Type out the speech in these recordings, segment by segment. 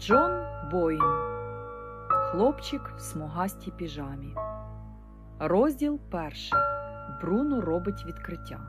Джон Боїн Хлопчик в смугастій піжамі. Розділ перший. Бруно робить відкриття.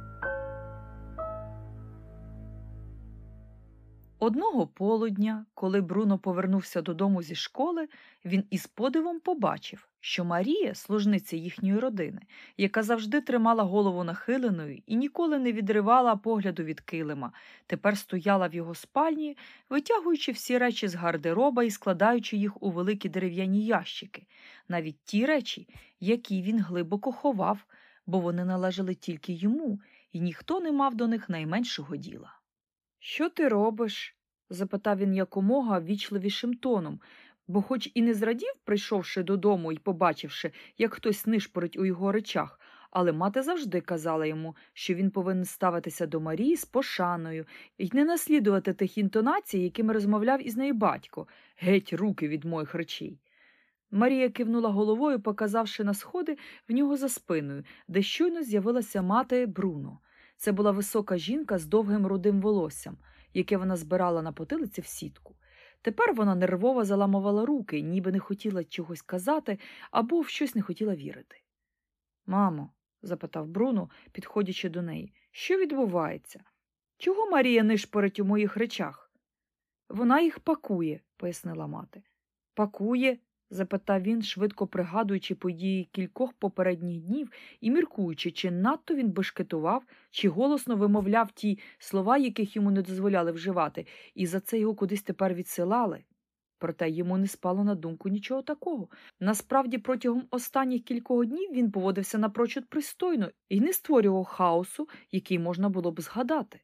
Одного полудня, коли Бруно повернувся додому зі школи, він із подивом побачив, що Марія, служниця їхньої родини, яка завжди тримала голову нахиленою і ніколи не відривала погляду від килима, тепер стояла в його спальні, витягуючи всі речі з гардероба і складаючи їх у великі дерев'яні ящики, навіть ті речі, які він глибоко ховав, бо вони належали тільки йому, і ніхто не мав до них найменшого діла. Що ти робиш? запитав він якомога ввічливішим тоном, бо, хоч і не зрадів, прийшовши додому і побачивши, як хтось нишпорить у його речах, але мати завжди казала йому, що він повинен ставитися до Марії з пошаною і не наслідувати тих інтонацій, якими розмовляв із нею батько, геть руки від моїх речей. Марія кивнула головою, показавши на сходи в нього за спиною, де щойно з'явилася мати Бруно. Це була висока жінка з довгим рудим волоссям, яке вона збирала на потилиці в сітку. Тепер вона нервово заламувала руки, ніби не хотіла чогось казати або в щось не хотіла вірити. Мамо, запитав Бруно, підходячи до неї, що відбувається? Чого Марія нишпорить у моїх речах? Вона їх пакує, пояснила мати. Пакує? Запитав він, швидко пригадуючи події кількох попередніх днів і міркуючи, чи надто він бешкетував, чи голосно вимовляв ті слова, яких йому не дозволяли вживати, і за це його кудись тепер відсилали. Проте йому не спало на думку нічого такого. Насправді, протягом останніх кількох днів він поводився напрочуд пристойно і не створював хаосу, який можна було б згадати.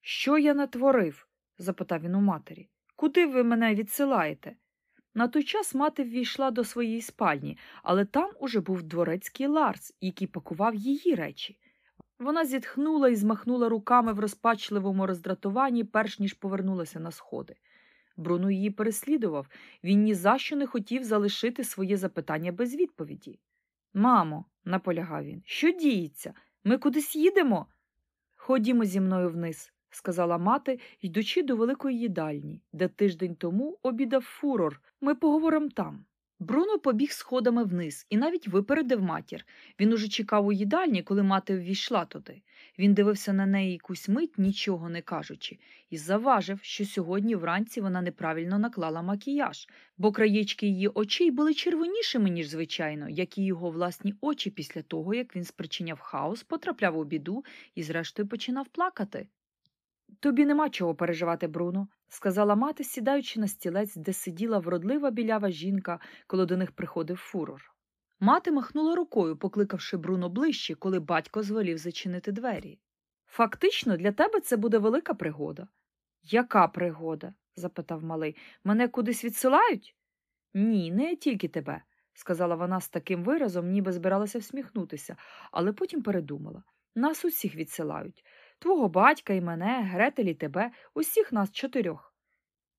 Що я натворив? запитав він у матері. Куди ви мене відсилаєте? На той час мати ввійшла до своєї спальні, але там уже був дворецький Ларс, який пакував її речі. Вона зітхнула і змахнула руками в розпачливому роздратуванні, перш ніж повернулася на сходи. Бруно її переслідував, він ні за що не хотів залишити своє запитання без відповіді. Мамо, наполягав він, що діється? Ми кудись їдемо? Ходімо зі мною вниз, сказала мати, йдучи до великої їдальні, де тиждень тому обідав фурор. Ми поговоримо там. Бруно побіг сходами вниз і навіть випередив матір. Він уже чекав у їдальні, коли мати ввійшла туди. Він дивився на неї якусь мить, нічого не кажучи, і заважив, що сьогодні вранці вона неправильно наклала макіяж, бо краєчки її очей були червонішими, ніж звичайно, як і його власні очі після того, як він спричиняв хаос, потрапляв у біду і, зрештою, починав плакати. Тобі нема чого переживати, Бруно, сказала мати, сідаючи на стілець, де сиділа вродлива білява жінка, коли до них приходив фурор. Мати махнула рукою, покликавши Бруно ближче, коли батько звелів зачинити двері. Фактично, для тебе це буде велика пригода. Яка пригода? запитав малий. Мене кудись відсилають? Ні, не тільки тебе, сказала вона з таким виразом, ніби збиралася всміхнутися, але потім передумала. Нас усіх відсилають. Твого батька і мене, Гретель і тебе, усіх нас чотирьох.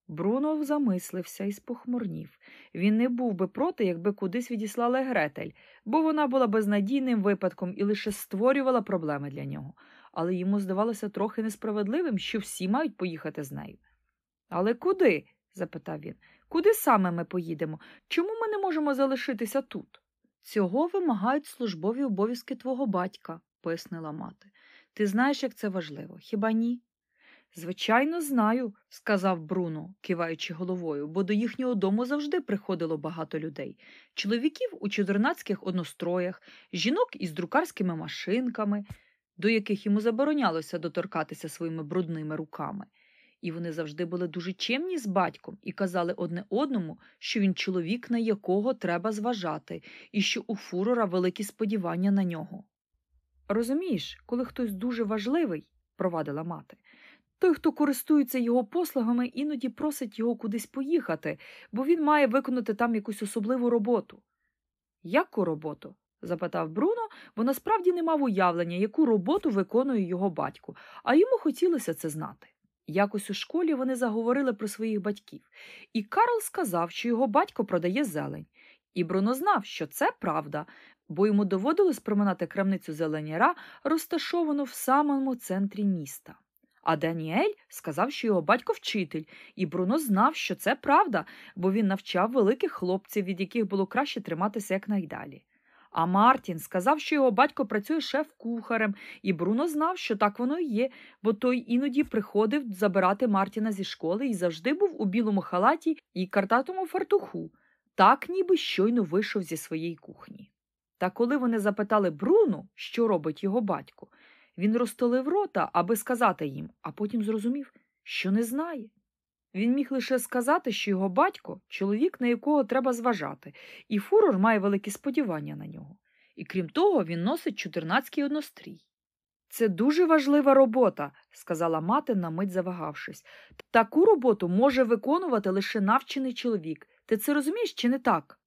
Бруно замислився і спохмурнів. Він не був би проти, якби кудись відіслали Гретель, бо вона була безнадійним випадком і лише створювала проблеми для нього, але йому здавалося трохи несправедливим, що всі мають поїхати з нею. Але куди? запитав він. Куди саме ми поїдемо? Чому ми не можемо залишитися тут? Цього вимагають службові обов'язки твого батька, пояснила мати. Ти знаєш, як це важливо, хіба ні? Звичайно, знаю, сказав Бруно, киваючи головою, бо до їхнього дому завжди приходило багато людей чоловіків у чудернацьких одностроях, жінок із друкарськими машинками, до яких йому заборонялося доторкатися своїми брудними руками. І вони завжди були дуже чемні з батьком і казали одне одному, що він чоловік, на якого треба зважати, і що у фурора великі сподівання на нього. Розумієш, коли хтось дуже важливий, провадила мати, той, хто користується його послугами, іноді просить його кудись поїхати, бо він має виконати там якусь особливу роботу. Яку роботу? запитав Бруно, бо насправді не мав уявлення, яку роботу виконує його батько, а йому хотілося це знати. Якось у школі вони заговорили про своїх батьків, і Карл сказав, що його батько продає зелень. І Бруно знав, що це правда, бо йому доводилось проминати крамницю зеленяра, розташовану в самому центрі міста. А Даніель сказав, що його батько вчитель, і Бруно знав, що це правда, бо він навчав великих хлопців, від яких було краще триматися якнайдалі. А Мартін сказав, що його батько працює шеф-кухарем, і Бруно знав, що так воно і є, бо той іноді приходив забирати Мартіна зі школи і завжди був у білому халаті і картатому фартуху, так ніби щойно вийшов зі своєї кухні. Та коли вони запитали Бруну, що робить його батько, він розтолив рота, аби сказати їм, а потім зрозумів, що не знає. Він міг лише сказати, що його батько чоловік, на якого треба зважати, і фурор має великі сподівання на нього. І крім того, він носить чотирнацький однострій. Це дуже важлива робота, сказала мати, на мить завагавшись. Таку роботу може виконувати лише навчений чоловік. Ти це розумієш чи не так?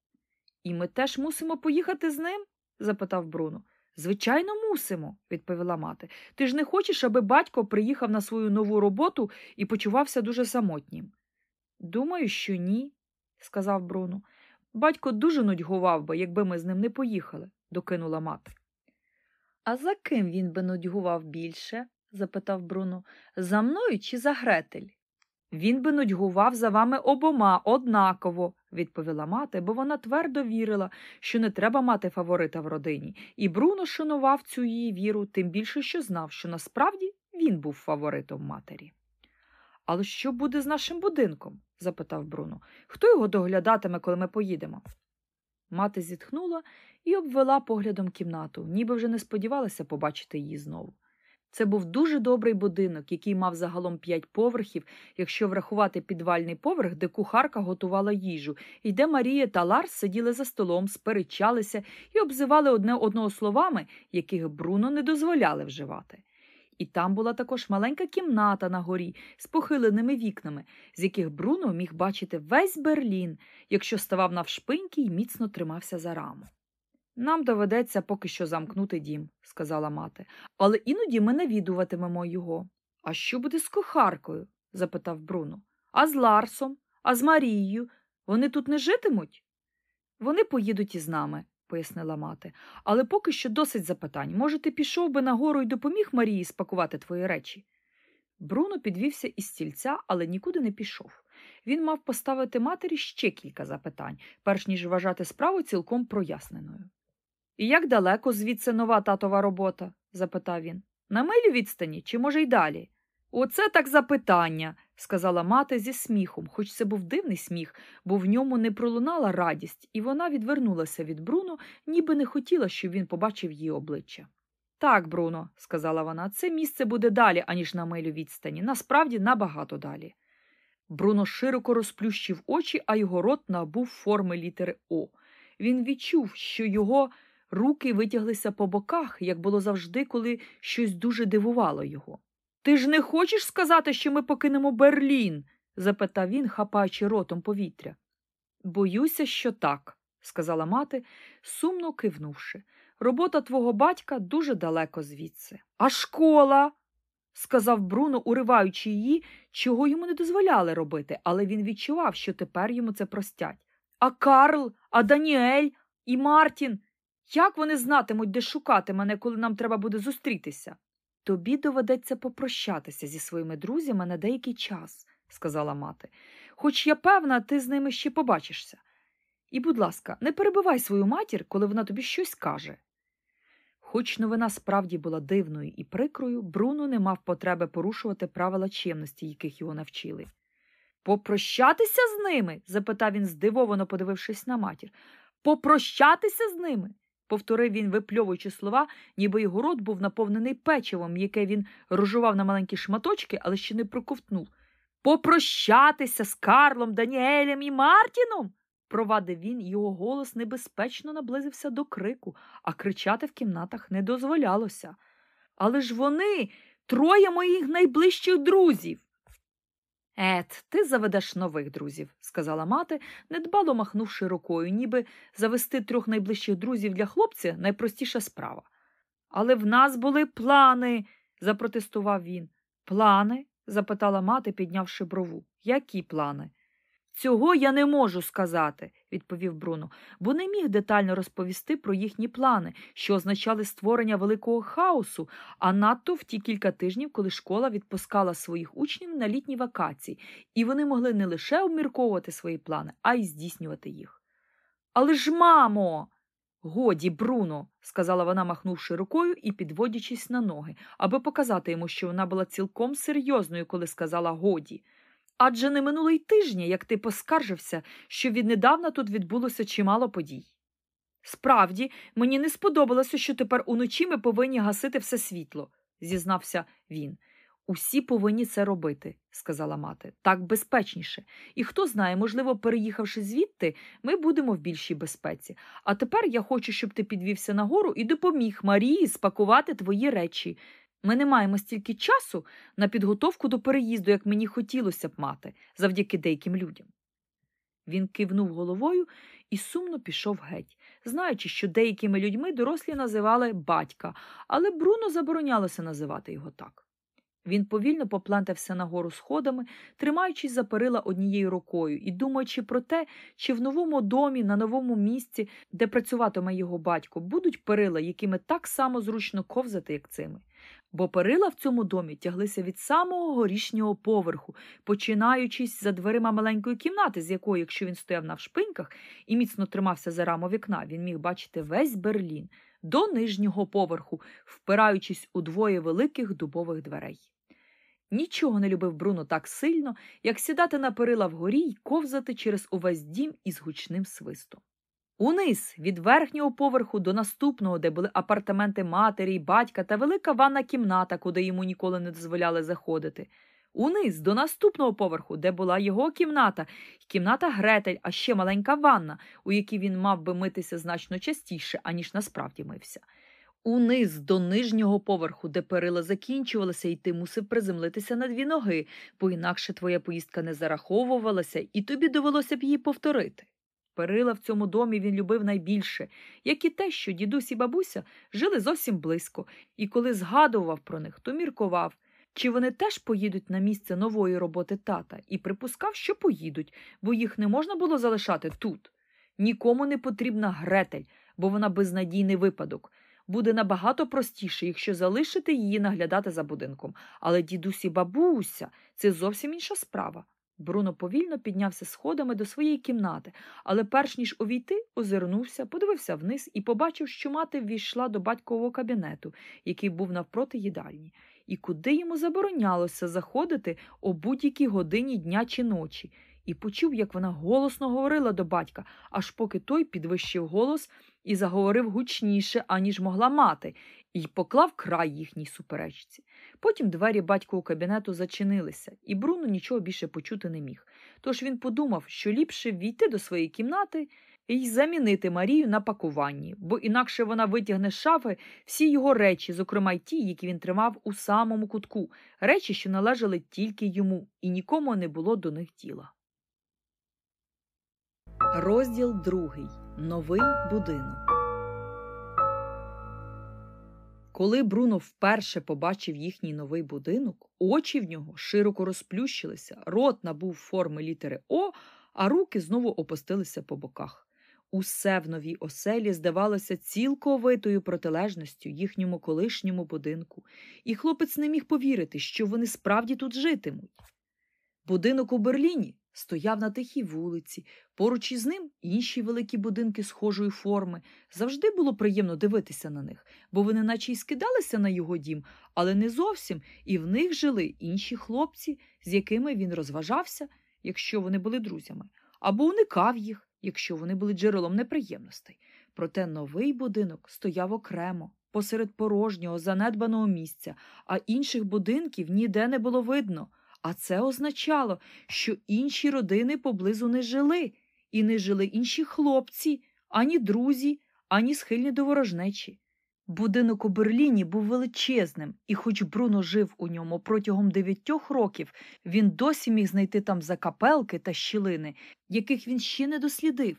І ми теж мусимо поїхати з ним? запитав Бруно. Звичайно, мусимо, відповіла мати. Ти ж не хочеш, аби батько приїхав на свою нову роботу і почувався дуже самотнім. Думаю, що ні, сказав Бруно. Батько дуже нудьгував би, якби ми з ним не поїхали, докинула мати. А за ким він би нудьгував більше? запитав Бруно. За мною чи за Гретель? Він би нудьгував за вами обома однаково, відповіла мати, бо вона твердо вірила, що не треба мати фаворита в родині, і Бруно шанував цю її віру, тим більше, що знав, що насправді він був фаворитом матері. Але що буде з нашим будинком? запитав Бруно. Хто його доглядатиме, коли ми поїдемо? Мати зітхнула і обвела поглядом кімнату, ніби вже не сподівалася побачити її знову. Це був дуже добрий будинок, який мав загалом п'ять поверхів, якщо врахувати підвальний поверх, де кухарка готувала їжу, і де Марія та Ларс сиділи за столом, сперечалися і обзивали одне одного словами, яких Бруно не дозволяли вживати. І там була також маленька кімната на горі з похиленими вікнами, з яких Бруно міг бачити весь Берлін, якщо ставав навшпиньки і міцно тримався за раму. Нам доведеться поки що замкнути дім, сказала мати, але іноді ми навідуватимемо його. А що буде з кохаркою? запитав Бруно. А з Ларсом, а з Марією? Вони тут не житимуть? Вони поїдуть із нами, пояснила мати, але поки що досить запитань. Може, ти пішов би нагору і допоміг Марії спакувати твої речі? Бруно підвівся із стільця, але нікуди не пішов. Він мав поставити матері ще кілька запитань, перш ніж вважати справу цілком проясненою. І як далеко звідси нова татова робота? запитав він. На милю відстані, чи, може, й далі? Оце так запитання, сказала мати зі сміхом, хоч це був дивний сміх, бо в ньому не пролунала радість, і вона відвернулася від Бруно, ніби не хотіла, щоб він побачив її обличчя. Так, Бруно, сказала вона, це місце буде далі, аніж на милю відстані, насправді набагато далі. Бруно широко розплющив очі, а його рот набув форми літери О. Він відчув, що його руки витяглися по боках, як було завжди, коли щось дуже дивувало його. Ти ж не хочеш сказати, що ми покинемо Берлін? запитав він, хапаючи ротом повітря. Боюся, що так, сказала мати, сумно кивнувши. Робота твого батька дуже далеко звідси. А школа? сказав Бруно, уриваючи її, чого йому не дозволяли робити, але він відчував, що тепер йому це простять. А Карл, а Даніель і Мартін. Як вони знатимуть, де шукати мене, коли нам треба буде зустрітися? Тобі доведеться попрощатися зі своїми друзями на деякий час, сказала мати, хоч я певна, ти з ними ще побачишся. І, будь ласка, не перебивай свою матір, коли вона тобі щось каже. Хоч новина справді була дивною і прикрою, Бруно не мав потреби порушувати правила чемності, яких його навчили. Попрощатися з ними? запитав він, здивовано подивившись на матір. Попрощатися з ними? Повторив він, випльовуючи слова, ніби його рот був наповнений печивом, яке він розжував на маленькі шматочки, але ще не проковтнув. Попрощатися з Карлом, Даніелем і Мартіном. Провадив він, його голос небезпечно наблизився до крику, а кричати в кімнатах не дозволялося. Але ж вони троє моїх найближчих друзів. Ет, ти заведеш нових друзів, сказала мати, недбало махнувши рукою, ніби завести трьох найближчих друзів для хлопця найпростіша справа. Але в нас були плани, запротестував він. Плани? запитала мати, піднявши брову. Які плани? Цього я не можу сказати, відповів Бруно, бо не міг детально розповісти про їхні плани, що означали створення великого хаосу, а надто в ті кілька тижнів, коли школа відпускала своїх учнів на літні вакації, і вони могли не лише обмірковувати свої плани, а й здійснювати їх. Але ж, мамо. Годі, Бруно, сказала вона, махнувши рукою і підводячись на ноги, аби показати йому, що вона була цілком серйозною, коли сказала годі. Адже не минуло й тижня, як ти поскаржився, що віднедавна тут відбулося чимало подій. Справді, мені не сподобалося, що тепер уночі ми повинні гасити все світло, зізнався він. Усі повинні це робити, сказала мати, так безпечніше. І хто знає, можливо, переїхавши звідти, ми будемо в більшій безпеці. А тепер я хочу, щоб ти підвівся нагору і допоміг Марії спакувати твої речі. Ми не маємо стільки часу на підготовку до переїзду, як мені хотілося б мати, завдяки деяким людям. Він кивнув головою і сумно пішов геть, знаючи, що деякими людьми дорослі називали батька, але Бруно заборонялося називати його так. Він повільно поплентався нагору сходами, тримаючись за перила однією рукою і думаючи про те, чи в новому домі, на новому місці, де працюватиме його батько, будуть перила, якими так само зручно ковзати, як цими. Бо перила в цьому домі тяглися від самого горішнього поверху, починаючись за дверима маленької кімнати, з якої, якщо він стояв навшпиньках і міцно тримався за раму вікна, він міг бачити весь Берлін до нижнього поверху, впираючись у двоє великих дубових дверей. Нічого не любив Бруно так сильно, як сідати на перила вгорі й ковзати через увесь дім із гучним свистом. Униз від верхнього поверху до наступного, де були апартаменти матері й батька та велика ванна кімната, куди йому ніколи не дозволяли заходити. Униз до наступного поверху, де була його кімната, кімната Гретель, а ще маленька ванна, у якій він мав би митися значно частіше, аніж насправді мився. Униз до нижнього поверху, де перила закінчувалися, і ти мусив приземлитися на дві ноги, бо інакше твоя поїздка не зараховувалася, і тобі довелося б її повторити. Перила в цьому домі він любив найбільше, як і те, що дідусь і бабуся жили зовсім близько, і коли згадував про них, то міркував, чи вони теж поїдуть на місце нової роботи тата, і припускав, що поїдуть, бо їх не можна було залишати тут. Нікому не потрібна гретель, бо вона безнадійний випадок. Буде набагато простіше, якщо залишити її наглядати за будинком. Але дідусь і бабуся це зовсім інша справа. Бруно повільно піднявся сходами до своєї кімнати, але перш ніж увійти, озирнувся, подивився вниз і побачив, що мати ввійшла до батькового кабінету, який був навпроти їдальні, і куди йому заборонялося заходити о будь-якій годині дня чи ночі, і почув, як вона голосно говорила до батька, аж поки той підвищив голос і заговорив гучніше, аніж могла мати, і поклав край їхній суперечці. Потім двері батькового кабінету зачинилися, і Бруно нічого більше почути не міг. Тож він подумав, що ліпше війти до своєї кімнати і замінити Марію на пакуванні, бо інакше вона витягне з шафи всі його речі, зокрема й ті, які він тримав у самому кутку, речі, що належали тільки йому, і нікому не було до них діла. Розділ другий. Новий будинок. Коли Бруно вперше побачив їхній новий будинок, очі в нього широко розплющилися, рот набув форми літери О, а руки знову опустилися по боках. Усе в новій оселі здавалося цілковитою протилежністю їхньому колишньому будинку, і хлопець не міг повірити, що вони справді тут житимуть. Будинок у Берліні стояв на тихій вулиці, поруч із ним інші великі будинки схожої форми. Завжди було приємно дивитися на них, бо вони наче й скидалися на його дім, але не зовсім, і в них жили інші хлопці, з якими він розважався, якщо вони були друзями, або уникав їх, якщо вони були джерелом неприємностей. Проте новий будинок стояв окремо. Посеред порожнього, занедбаного місця, а інших будинків ніде не було видно. А це означало, що інші родини поблизу не жили, і не жили інші хлопці, ані друзі, ані схильні до ворожнечі. Будинок у Берліні був величезним, і, хоч Бруно жив у ньому протягом дев'ятьох років, він досі міг знайти там закапелки та щілини, яких він ще не дослідив.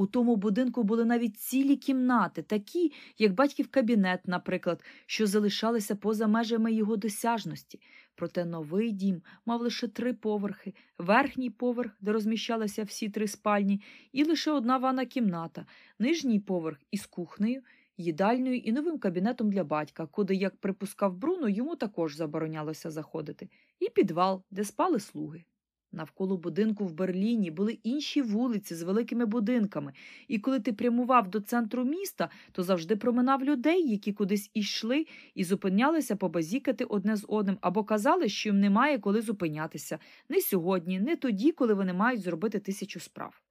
У тому будинку були навіть цілі кімнати, такі, як батьків кабінет, наприклад, що залишалися поза межами його досяжності. Проте новий дім мав лише три поверхи, верхній поверх, де розміщалися всі три спальні, і лише одна ванна кімната, нижній поверх із кухнею, їдальною і новим кабінетом для батька, куди, як припускав Бруно, йому також заборонялося заходити, і підвал, де спали слуги. Навколо будинку в Берліні були інші вулиці з великими будинками, і коли ти прямував до центру міста, то завжди проминав людей, які кудись ішли і зупинялися побазікати одне з одним, або казали, що їм немає коли зупинятися не сьогодні, не тоді, коли вони мають зробити тисячу справ.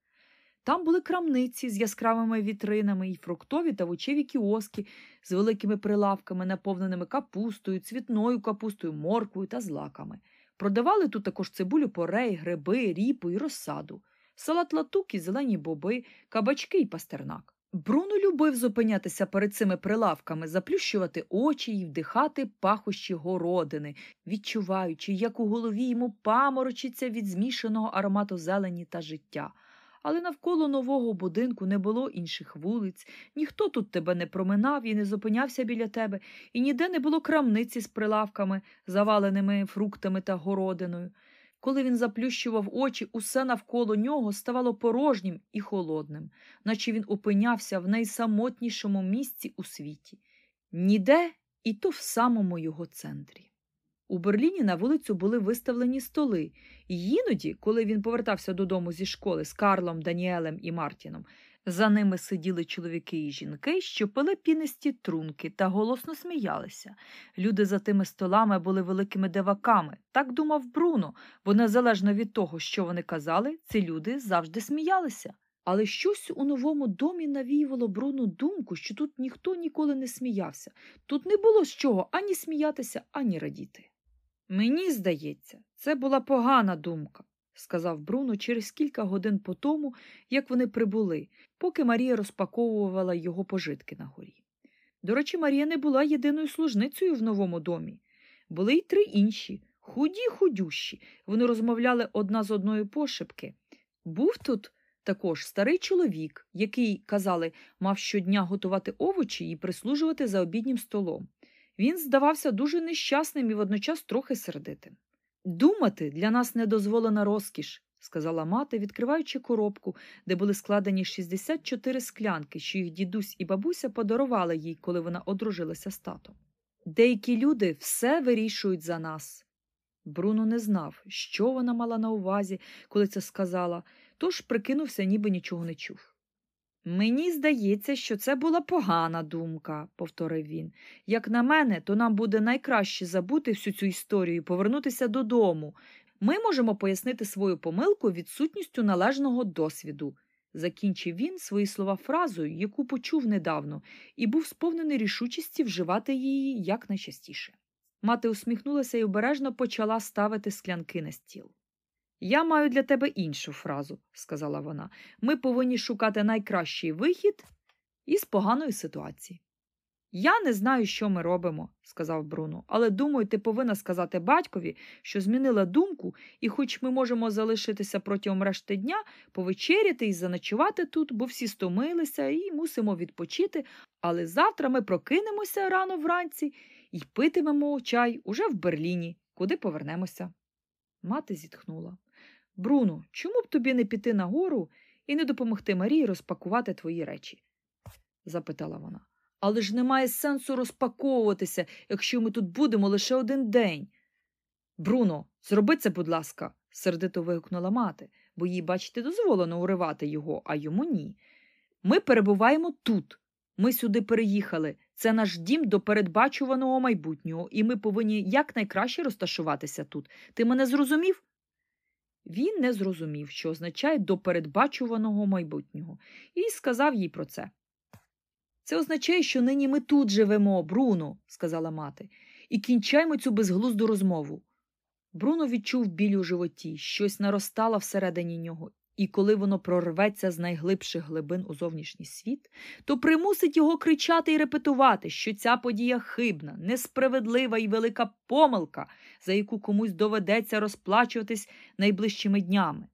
Там були крамниці з яскравими вітринами і фруктові та вочеві кіоски з великими прилавками, наповненими капустою, цвітною капустою, морквою та злаками. Продавали тут також цибулю порей, гриби, ріпу і розсаду, салат латук і зелені боби, кабачки і пастернак. Бруно любив зупинятися перед цими прилавками, заплющувати очі і вдихати пахощі городини, відчуваючи, як у голові йому паморочиться від змішаного аромату зелені та життя але навколо нового будинку не було інших вулиць, ніхто тут тебе не проминав і не зупинявся біля тебе, і ніде не було крамниці з прилавками, заваленими фруктами та городиною. Коли він заплющував очі, усе навколо нього ставало порожнім і холодним, наче він опинявся в найсамотнішому місці у світі. Ніде і то в самому його центрі. У Берліні на вулицю були виставлені столи, і іноді, коли він повертався додому зі школи з Карлом, Даніелем і Мартіном, за ними сиділи чоловіки і жінки, що пили пінисті трунки та голосно сміялися. Люди за тими столами були великими диваками, так думав Бруно, бо незалежно від того, що вони казали, ці люди завжди сміялися. Але щось у новому домі навіювало Бруну думку, що тут ніхто ніколи не сміявся. Тут не було з чого ані сміятися, ані радіти. Мені здається, це була погана думка, сказав Бруно через кілька годин по тому, як вони прибули, поки Марія розпаковувала його пожитки на горі. До речі, Марія не була єдиною служницею в новому домі. Були й три інші, худі худющі. Вони розмовляли одна з одною пошепки. Був тут також старий чоловік, який, казали, мав щодня готувати овочі і прислужувати за обіднім столом. Він здавався дуже нещасним і водночас трохи сердитим. Думати для нас недозволена розкіш, сказала мати, відкриваючи коробку, де були складені 64 склянки, що їх дідусь і бабуся подарували їй, коли вона одружилася з татом. Деякі люди все вирішують за нас. Бруно не знав, що вона мала на увазі, коли це сказала, тож прикинувся, ніби нічого не чув. Мені здається, що це була погана думка, повторив він. Як на мене, то нам буде найкраще забути всю цю історію і повернутися додому. Ми можемо пояснити свою помилку відсутністю належного досвіду. Закінчив він свої слова фразою, яку почув недавно, і був сповнений рішучості вживати її якнайчастіше. Мати усміхнулася і обережно почала ставити склянки на стіл. Я маю для тебе іншу фразу, сказала вона. Ми повинні шукати найкращий вихід із поганої ситуації. Я не знаю, що ми робимо, сказав Бруно, але думаю, ти повинна сказати батькові, що змінила думку, і, хоч ми можемо залишитися протягом решти дня, повечеряти і заночувати тут, бо всі стомилися і мусимо відпочити, але завтра ми прокинемося рано вранці і питимемо чай уже в Берліні, куди повернемося. Мати зітхнула. Бруно, чому б тобі не піти нагору і не допомогти Марії розпакувати твої речі? запитала вона. Але ж немає сенсу розпаковуватися, якщо ми тут будемо лише один день. Бруно, зроби це, будь ласка, сердито вигукнула мати, бо їй, бачите, дозволено уривати його, а йому ні. Ми перебуваємо тут. Ми сюди переїхали. Це наш дім до передбачуваного майбутнього, і ми повинні якнайкраще розташуватися тут. Ти мене зрозумів? Він не зрозумів, що означає до передбачуваного майбутнього, і сказав їй про це. Це означає, що нині ми тут живемо, Бруно, сказала мати, і кінчаймо цю безглузду розмову. Бруно відчув біль у животі, щось наростало всередині нього, і коли воно прорветься з найглибших глибин у зовнішній світ, то примусить його кричати і репетувати, що ця подія хибна, несправедлива і велика помилка, за яку комусь доведеться розплачуватись найближчими днями,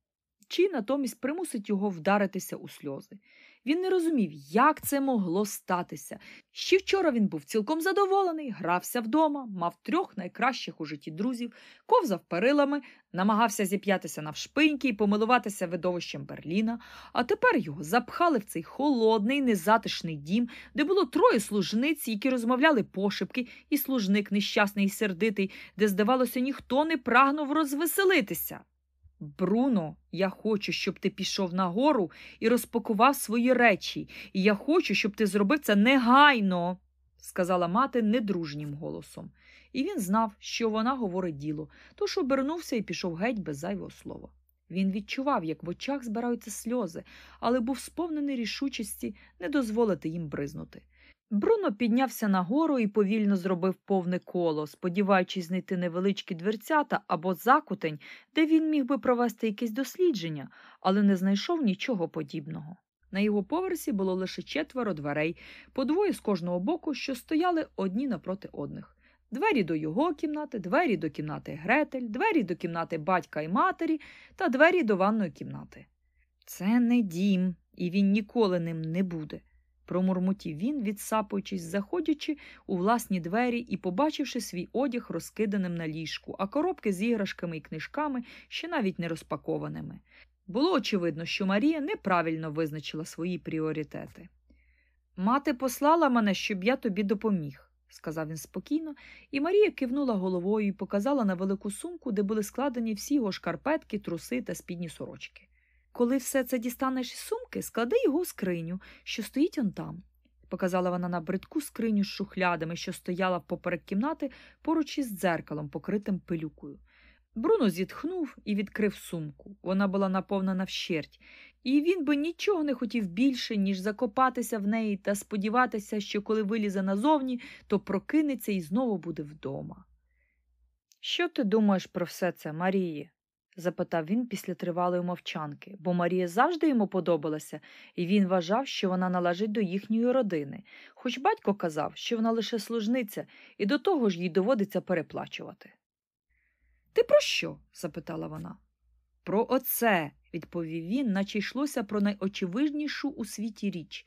чи натомість примусить його вдаритися у сльози. Він не розумів, як це могло статися. Ще вчора він був цілком задоволений, грався вдома, мав трьох найкращих у житті друзів, ковзав перилами, намагався зіп'ятися навшпиньки і помилуватися видовищем Берліна, а тепер його запхали в цей холодний, незатишний дім, де було троє служниць, які розмовляли пошепки, і служник нещасний і сердитий, де, здавалося, ніхто не прагнув розвеселитися. Бруно, я хочу, щоб ти пішов нагору і розпакував свої речі, і я хочу, щоб ти зробив це негайно, сказала мати недружнім голосом. І він знав, що вона говорить діло, тож обернувся і пішов геть без зайвого слова. Він відчував, як в очах збираються сльози, але був сповнений рішучості не дозволити їм бризнути. Бруно піднявся нагору і повільно зробив повне коло, сподіваючись знайти невеличкі дверцята або закутень, де він міг би провести якесь дослідження, але не знайшов нічого подібного. На його поверсі було лише четверо дверей, по двоє з кожного боку, що стояли одні напроти одних. Двері до його кімнати, двері до кімнати Гретель, двері до кімнати батька і матері та двері до ванної кімнати. Це не дім, і він ніколи ним не буде промурмотів він, відсапуючись, заходячи у власні двері і побачивши свій одяг розкиданим на ліжку, а коробки з іграшками і книжками ще навіть не розпакованими. Було очевидно, що Марія неправильно визначила свої пріоритети. Мати послала мене, щоб я тобі допоміг, сказав він спокійно, і Марія кивнула головою і показала на велику сумку, де були складені всі його шкарпетки, труси та спідні сорочки. Коли все це дістанеш із сумки, склади його у скриню, що стоїть он там. Показала вона на бридку скриню з шухлядами, що стояла поперек кімнати поруч із дзеркалом, покритим пилюкою. Бруно зітхнув і відкрив сумку. Вона була наповнена вщерть, і він би нічого не хотів більше, ніж закопатися в неї та сподіватися, що коли вилізе назовні, то прокинеться і знову буде вдома. Що ти думаєш про все це, Марії? Запитав він після тривалої мовчанки, бо Марія завжди йому подобалася, і він вважав, що вона належить до їхньої родини, хоч батько казав, що вона лише служниця, і до того ж їй доводиться переплачувати. Ти про що? запитала вона. Про оце, відповів він, наче йшлося про найочевиднішу у світі річ.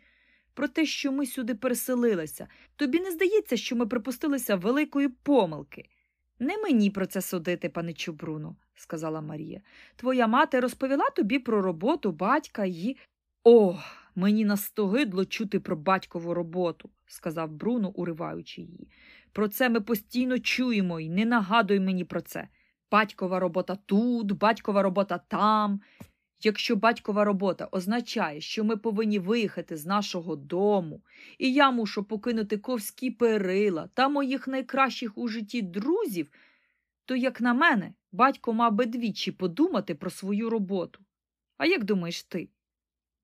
Про те, що ми сюди переселилися. Тобі не здається, що ми припустилися великої помилки. Не мені про це судити, паничу Бруно, сказала Марія. Твоя мати розповіла тобі про роботу батька і. О, мені настогидло чути про батькову роботу, сказав Бруно, уриваючи її. Про це ми постійно чуємо і не нагадуй мені про це. Батькова робота тут, батькова робота там. Якщо батькова робота означає, що ми повинні виїхати з нашого дому, і я мушу покинути ковські перила та моїх найкращих у житті друзів, то, як на мене, батько мав би двічі подумати про свою роботу. А як думаєш ти?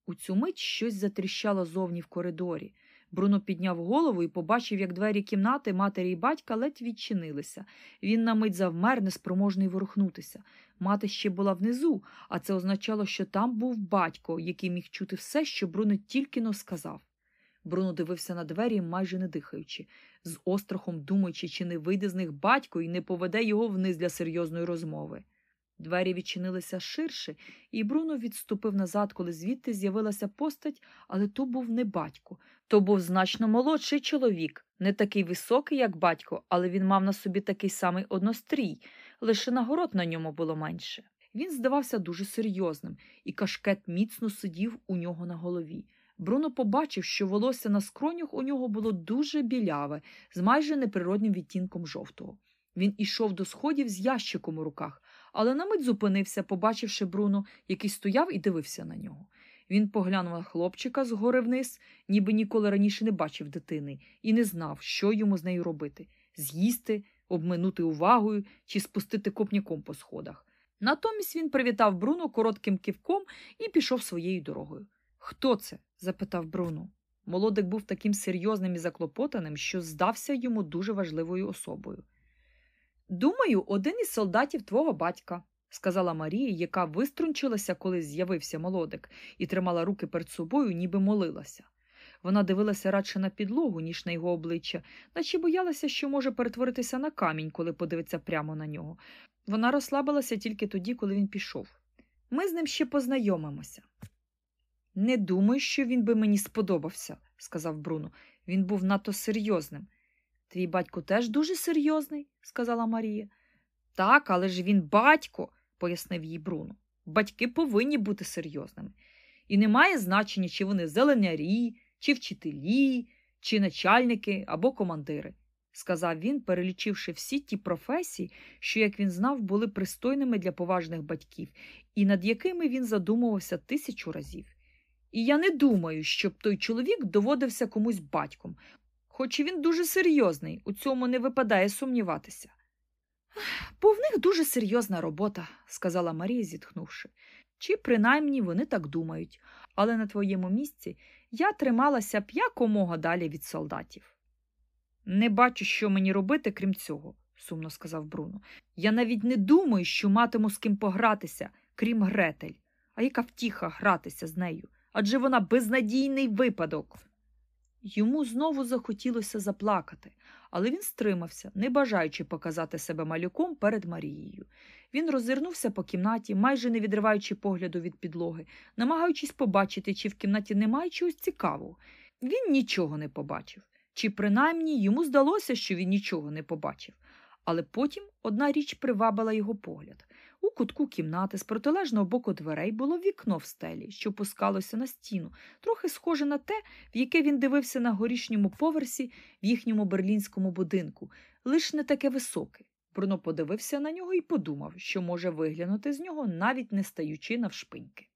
У цю мить щось затріщало зовні в коридорі. Бруно підняв голову і побачив, як двері кімнати матері і батька ледь відчинилися. Він на мить завмер, неспроможний ворухнутися. Мати ще була внизу, а це означало, що там був батько, який міг чути все, що Бруно тільки но сказав. Бруно дивився на двері, майже не дихаючи, з острахом думаючи, чи не вийде з них батько і не поведе його вниз для серйозної розмови. Двері відчинилися ширше, і Бруно відступив назад, коли звідти з'явилася постать, але то був не батько. То був значно молодший чоловік, не такий високий, як батько, але він мав на собі такий самий однострій, лише нагород на ньому було менше. Він здавався дуже серйозним, і кашкет міцно сидів у нього на голові. Бруно побачив, що волосся на скронях у нього було дуже біляве, з майже неприродним відтінком жовтого. Він ішов до сходів з ящиком у руках, але на мить зупинився, побачивши Бруно, який стояв і дивився на нього. Він поглянув на хлопчика згори вниз, ніби ніколи раніше не бачив дитини, і не знав, що йому з нею робити з'їсти, обминути увагою чи спустити копняком по сходах. Натомість він привітав Бруно коротким кивком і пішов своєю дорогою. Хто це? запитав Бруно. Молодик був таким серйозним і заклопотаним, що здався йому дуже важливою особою. Думаю, один із солдатів твого батька, сказала Марія, яка виструнчилася, коли з'явився молодик, і тримала руки перед собою, ніби молилася. Вона дивилася радше на підлогу, ніж на його обличчя, наче боялася, що може перетворитися на камінь, коли подивиться прямо на нього. Вона розслабилася тільки тоді, коли він пішов. Ми з ним ще познайомимося. Не думаю, що він би мені сподобався, сказав Бруно. Він був надто серйозним. Твій батько теж дуже серйозний, сказала Марія. Так, але ж він батько, пояснив їй Бруно. Батьки повинні бути серйозними. І немає значення, чи вони зеленярі, чи вчителі, чи начальники або командири, сказав він, перелічивши всі ті професії, що, як він знав, були пристойними для поважних батьків, і над якими він задумувався тисячу разів. І я не думаю, щоб той чоловік доводився комусь батьком, хоч і він дуже серйозний, у цьому не випадає сумніватися. Бо в них дуже серйозна робота, сказала Марія, зітхнувши. Чи принаймні вони так думають, але на твоєму місці я трималася б якомога далі від солдатів. Не бачу, що мені робити, крім цього, сумно сказав Бруно. Я навіть не думаю, що матиму з ким погратися, крім Гретель. А яка втіха гратися з нею? Адже вона безнадійний випадок. Йому знову захотілося заплакати, але він стримався, не бажаючи показати себе малюком перед Марією. Він роззирнувся по кімнаті, майже не відриваючи погляду від підлоги, намагаючись побачити, чи в кімнаті немає чогось цікавого. Він нічого не побачив, чи принаймні йому здалося, що він нічого не побачив. Але потім одна річ привабила його погляд. У кутку кімнати з протилежного боку дверей було вікно в стелі, що пускалося на стіну, трохи схоже на те, в яке він дивився на горішньому поверсі в їхньому берлінському будинку, лиш не таке високе. Бруно подивився на нього і подумав, що може виглянути з нього, навіть не стаючи навшпиньки.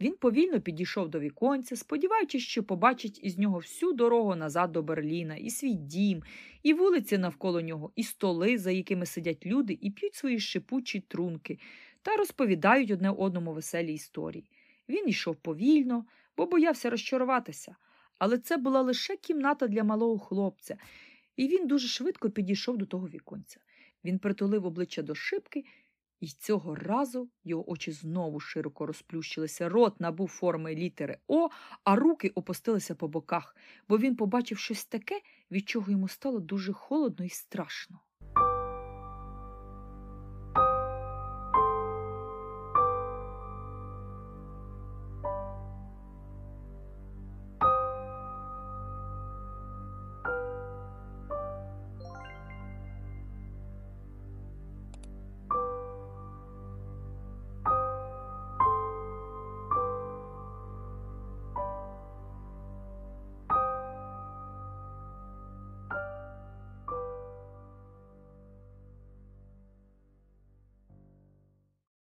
Він повільно підійшов до віконця, сподіваючись, що побачить із нього всю дорогу назад до Берліна, і свій дім, і вулиці навколо нього, і столи, за якими сидять люди, і п'ють свої шипучі трунки та розповідають одне одному веселі історії. Він йшов повільно, бо боявся розчаруватися, але це була лише кімната для малого хлопця, і він дуже швидко підійшов до того віконця. Він притулив обличчя до шибки, і цього разу його очі знову широко розплющилися, рот набув форми літери О, а руки опустилися по боках, бо він побачив щось таке, від чого йому стало дуже холодно і страшно.